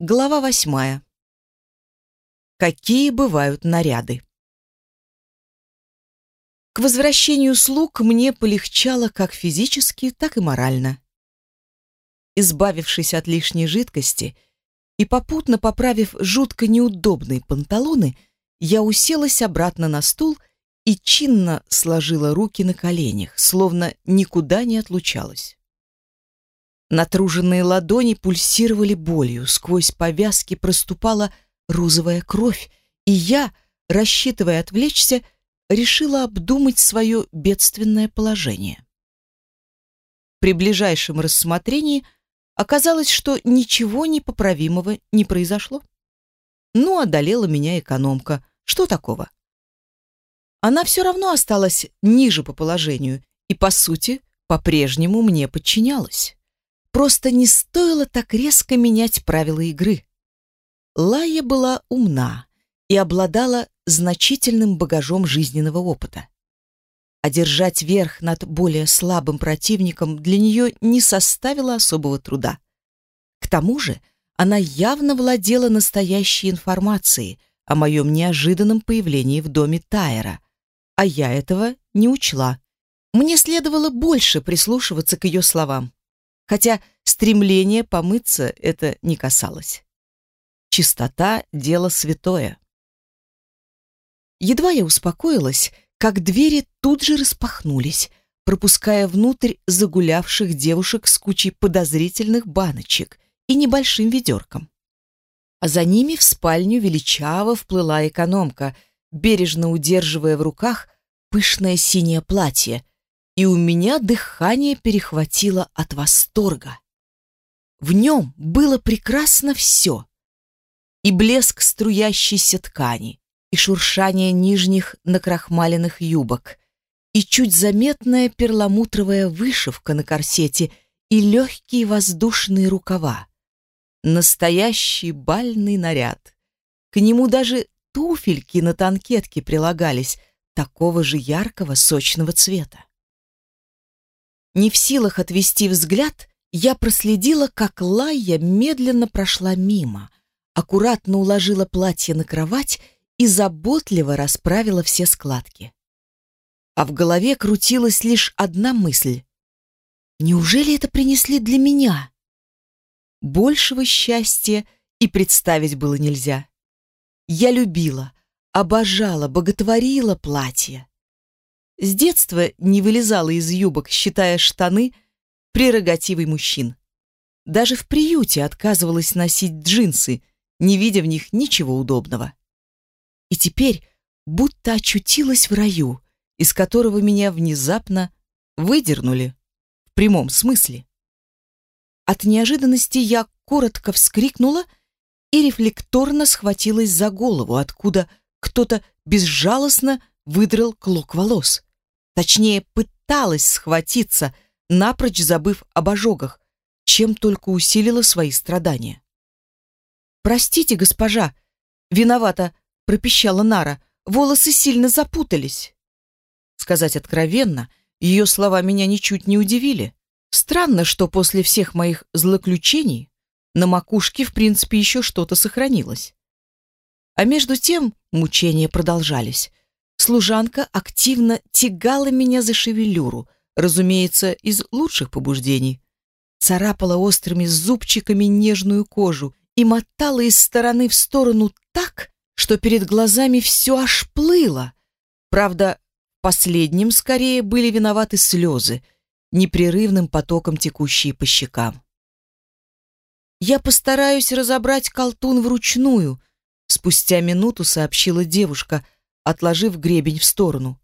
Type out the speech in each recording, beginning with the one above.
Глава восьмая. Какие бывают наряды? К возвращению слуг мне полегчало как физически, так и морально. Избавившись от лишней жидкости и попутно поправив жутко неудобные панталоны, я уселась обратно на стул и чинно сложила руки на коленях, словно никуда не отлучалась. Натруженные ладони пульсировали болью, сквозь повязки проступала розовая кровь, и я, рассчитывая отвлечься, решила обдумать свое бедственное положение. При ближайшем рассмотрении оказалось, что ничего непоправимого не произошло. Ну, одолела меня экономка. Что такого? Она все равно осталась ниже по положению и, по сути, по-прежнему мне подчинялась. Просто не стоило так резко менять правила игры. Лая была умна и обладала значительным багажом жизненного опыта. Одержать верх над более слабым противником для нее не составило особого труда. К тому же она явно владела настоящей информацией о моем неожиданном появлении в доме Тайера, а я этого не учла. Мне следовало больше прислушиваться к ее словам хотя стремление помыться это не касалось. Чистота — дело святое. Едва я успокоилась, как двери тут же распахнулись, пропуская внутрь загулявших девушек с кучей подозрительных баночек и небольшим ведерком. А за ними в спальню величаво вплыла экономка, бережно удерживая в руках пышное синее платье, и у меня дыхание перехватило от восторга. В нем было прекрасно все. И блеск струящейся ткани, и шуршание нижних накрахмаленных юбок, и чуть заметная перламутровая вышивка на корсете, и легкие воздушные рукава. Настоящий бальный наряд. К нему даже туфельки на танкетке прилагались, такого же яркого сочного цвета. Не в силах отвести взгляд, я проследила, как Лая медленно прошла мимо, аккуратно уложила платье на кровать и заботливо расправила все складки. А в голове крутилась лишь одна мысль. Неужели это принесли для меня? Большего счастья и представить было нельзя. Я любила, обожала, боготворила платье. С детства не вылезала из юбок, считая штаны прерогативой мужчин. Даже в приюте отказывалась носить джинсы, не видя в них ничего удобного. И теперь будто очутилась в раю, из которого меня внезапно выдернули, в прямом смысле. От неожиданности я коротко вскрикнула и рефлекторно схватилась за голову, откуда кто-то безжалостно выдрал клок волос. Точнее, пыталась схватиться, напрочь забыв об ожогах, чем только усилила свои страдания. «Простите, госпожа!» «Виновата!» — пропищала Нара. «Волосы сильно запутались!» Сказать откровенно, ее слова меня ничуть не удивили. Странно, что после всех моих злоключений на макушке, в принципе, еще что-то сохранилось. А между тем мучения продолжались. Служанка активно тягала меня за шевелюру, разумеется, из лучших побуждений. Царапала острыми зубчиками нежную кожу и мотала из стороны в сторону так, что перед глазами все аж плыло. Правда, последним скорее были виноваты слезы, непрерывным потоком текущие по щекам. «Я постараюсь разобрать колтун вручную», — спустя минуту сообщила девушка — отложив гребень в сторону.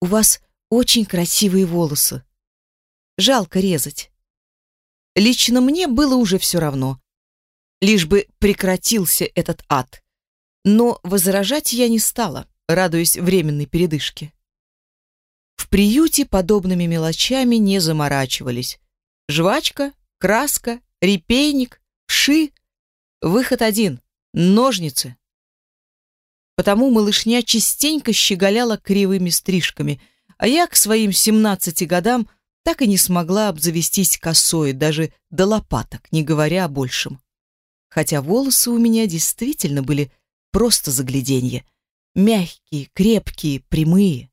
«У вас очень красивые волосы. Жалко резать». Лично мне было уже все равно. Лишь бы прекратился этот ад. Но возражать я не стала, радуясь временной передышке. В приюте подобными мелочами не заморачивались. Жвачка, краска, репейник, ши. Выход один — ножницы. Потому малышня частенько щеголяла кривыми стрижками, а я к своим 17 годам так и не смогла обзавестись косой, даже до лопаток, не говоря о большем. хотя волосы у меня действительно были просто загляденье. Мягкие, крепкие, прямые.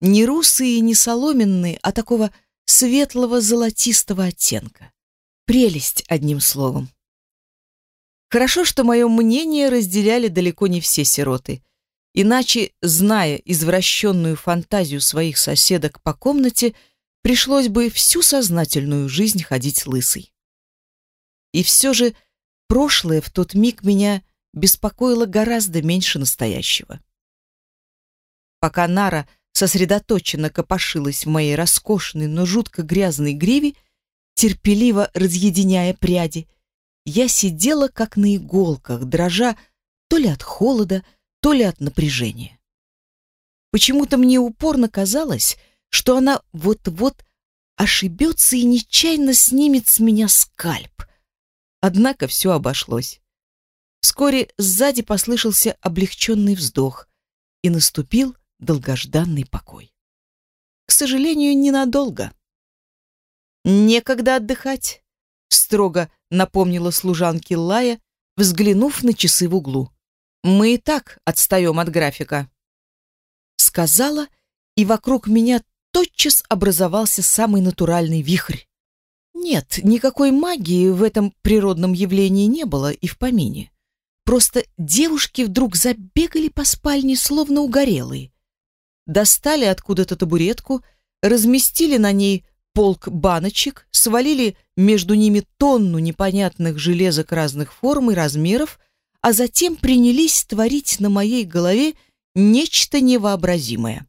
Не русые, не соломенные, а такого светлого золотистого оттенка. Прелесть, одним словом. Хорошо, что мое мнение разделяли далеко не все сироты. Иначе, зная извращенную фантазию своих соседок по комнате, пришлось бы всю сознательную жизнь ходить лысой. И все же прошлое в тот миг меня беспокоило гораздо меньше настоящего. Пока Нара сосредоточенно копошилась в моей роскошной, но жутко грязной гриве, терпеливо разъединяя пряди, я сидела как на иголках, дрожа то ли от холода, то ли от напряжения. Почему-то мне упорно казалось, что она вот-вот ошибется и нечаянно снимет с меня скальп. Однако все обошлось. Вскоре сзади послышался облегченный вздох, и наступил долгожданный покой. К сожалению, ненадолго. «Некогда отдыхать», — строго напомнила служанке Лая, взглянув на часы в углу. «Мы и так отстаем от графика». Сказала, и вокруг меня тотчас образовался самый натуральный вихрь. Нет, никакой магии в этом природном явлении не было и в помине. Просто девушки вдруг забегали по спальне, словно угорелые. Достали откуда-то табуретку, разместили на ней полк баночек, свалили между ними тонну непонятных железок разных форм и размеров, а затем принялись творить на моей голове нечто невообразимое.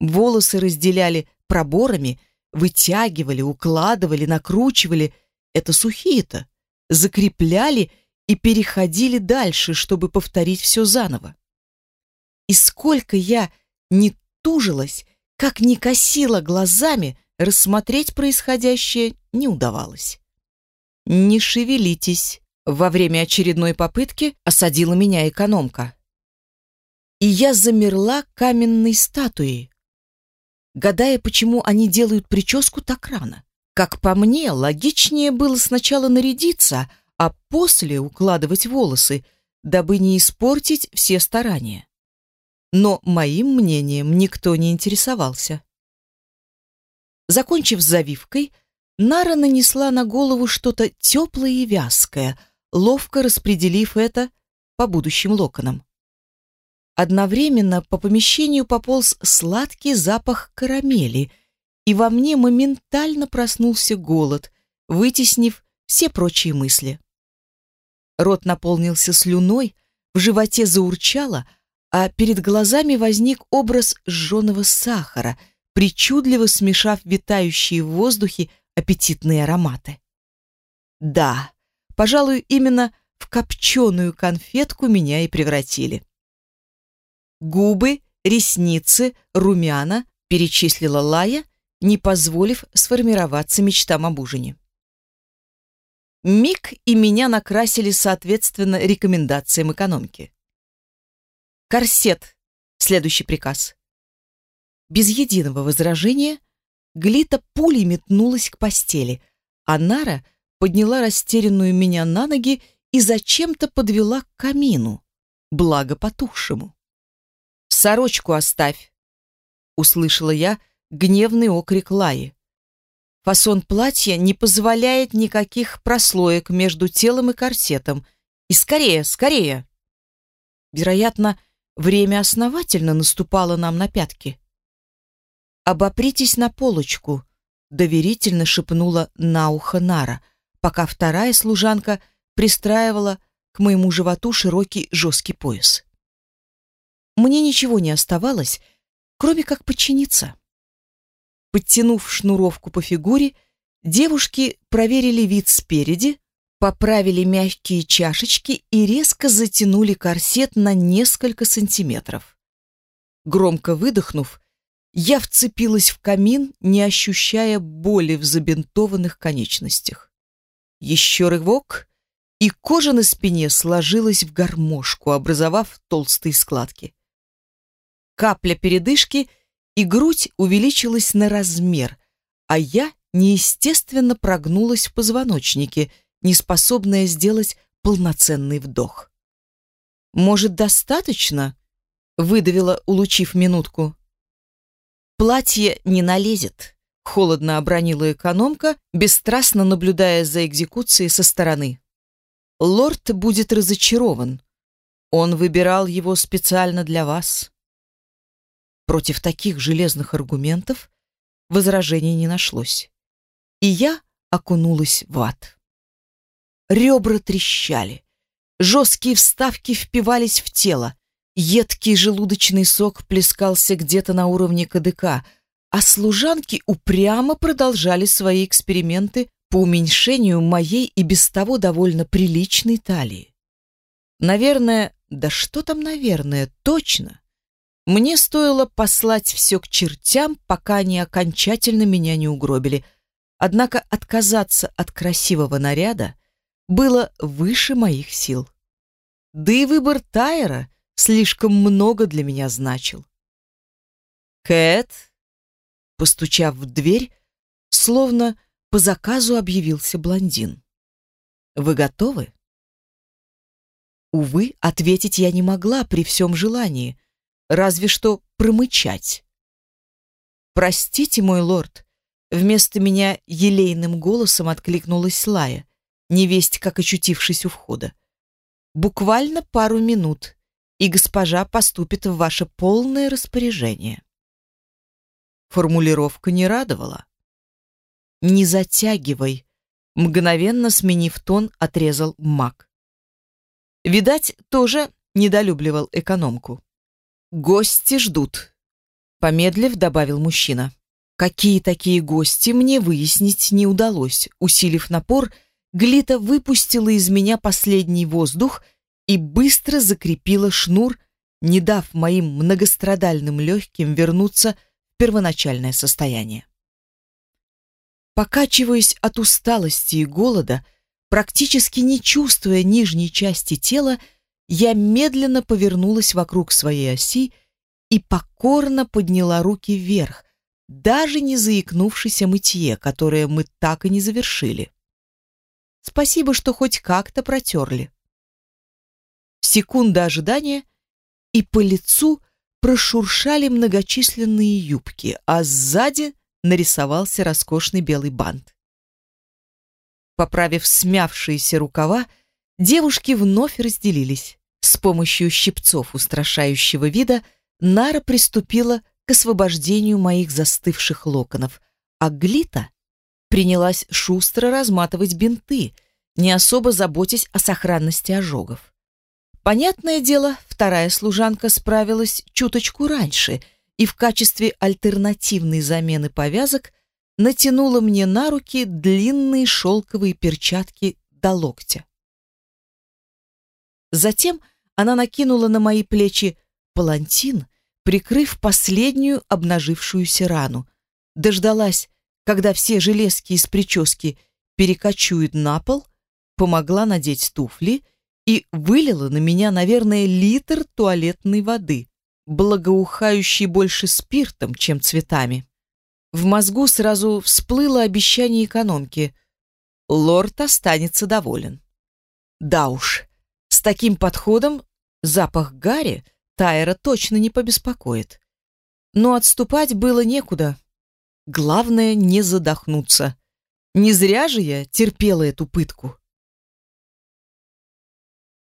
Волосы разделяли проборами, вытягивали, укладывали, накручивали. Это сухие-то. Закрепляли и переходили дальше, чтобы повторить все заново. И сколько я не тужилась, как не косила глазами, рассмотреть происходящее не удавалось. «Не шевелитесь», — во время очередной попытки осадила меня экономка. И я замерла каменной статуей, гадая, почему они делают прическу так рано. Как по мне, логичнее было сначала нарядиться, а после укладывать волосы, дабы не испортить все старания. Но моим мнением никто не интересовался. Закончив завивкой, Нара нанесла на голову что-то теплое и вязкое, ловко распределив это по будущим локонам. Одновременно по помещению пополз сладкий запах карамели, и во мне моментально проснулся голод, вытеснив все прочие мысли. Рот наполнился слюной, в животе заурчало, а перед глазами возник образ жженого сахара, причудливо смешав витающие в воздухе аппетитные ароматы. Да, пожалуй, именно в копченую конфетку меня и превратили. Губы, ресницы, румяна, перечислила Лая, не позволив сформироваться мечтам об ужине. Миг и меня накрасили соответственно рекомендациям экономки. Корсет. Следующий приказ. Без единого возражения Глита пулей метнулась к постели, а Нара подняла растерянную меня на ноги и зачем-то подвела к камину, благо потухшему. «Сорочку оставь!» — услышала я гневный окрик Лаи. Фасон платья не позволяет никаких прослоек между телом и корсетом. И скорее, скорее! Вероятно, время основательно наступало нам на пятки. «Обопритесь на полочку», — доверительно шепнула на ухо Нара, пока вторая служанка пристраивала к моему животу широкий жесткий пояс. Мне ничего не оставалось, кроме как подчиниться. Подтянув шнуровку по фигуре, девушки проверили вид спереди, поправили мягкие чашечки и резко затянули корсет на несколько сантиметров. Громко выдохнув, я вцепилась в камин, не ощущая боли в забинтованных конечностях. Еще рывок, и кожа на спине сложилась в гармошку, образовав толстые складки капля передышки, и грудь увеличилась на размер, а я неестественно прогнулась в позвоночнике, неспособная сделать полноценный вдох. «Может, достаточно?» — выдавила, улучив минутку. «Платье не налезет», — холодно обронила экономка, бесстрастно наблюдая за экзекуцией со стороны. «Лорд будет разочарован. Он выбирал его специально для вас». Против таких железных аргументов возражений не нашлось. И я окунулась в ад. Ребра трещали. Жесткие вставки впивались в тело. Едкий желудочный сок плескался где-то на уровне КДК, а служанки упрямо продолжали свои эксперименты по уменьшению моей и без того довольно приличной талии. Наверное, да что там наверное, точно. Мне стоило послать все к чертям, пока они окончательно меня не угробили. Однако отказаться от красивого наряда было выше моих сил. Да и выбор Тайера слишком много для меня значил. «Кэт», постучав в дверь, словно по заказу объявился блондин. «Вы готовы?» Увы, ответить я не могла при всем желании, разве что промычать. «Простите, мой лорд», вместо меня елейным голосом откликнулась Лая, невесть как очутившись у входа. «Буквально пару минут, и госпожа поступит в ваше полное распоряжение». Формулировка не радовала. «Не затягивай», — мгновенно сменив тон, отрезал маг. Видать, тоже недолюбливал экономку. «Гости ждут», — помедлив добавил мужчина. Какие такие гости, мне выяснить не удалось. Усилив напор, Глита выпустила из меня последний воздух и быстро закрепила шнур, не дав моим многострадальным легким вернуться в первоначальное состояние. Покачиваясь от усталости и голода, практически не чувствуя нижней части тела, я медленно повернулась вокруг своей оси и покорно подняла руки вверх, даже не заикнувшись о мытье, которое мы так и не завершили. Спасибо, что хоть как-то протерли. Секунда ожидания, и по лицу прошуршали многочисленные юбки, а сзади нарисовался роскошный белый бант. Поправив смявшиеся рукава, девушки вновь разделились. С помощью щипцов устрашающего вида Нара приступила к освобождению моих застывших локонов, а Глита принялась шустро разматывать бинты, не особо заботясь о сохранности ожогов. Понятное дело, вторая служанка справилась чуточку раньше и в качестве альтернативной замены повязок натянула мне на руки длинные шелковые перчатки до локтя. Затем она накинула на мои плечи палантин, прикрыв последнюю обнажившуюся рану. Дождалась, когда все железки из прически перекочуют на пол, помогла надеть туфли и вылила на меня, наверное, литр туалетной воды, благоухающей больше спиртом, чем цветами. В мозгу сразу всплыло обещание экономки. Лорд останется доволен. Да уж, с таким подходом запах гари Тайра точно не побеспокоит. Но отступать было некуда. Главное не задохнуться. Не зря же я терпела эту пытку.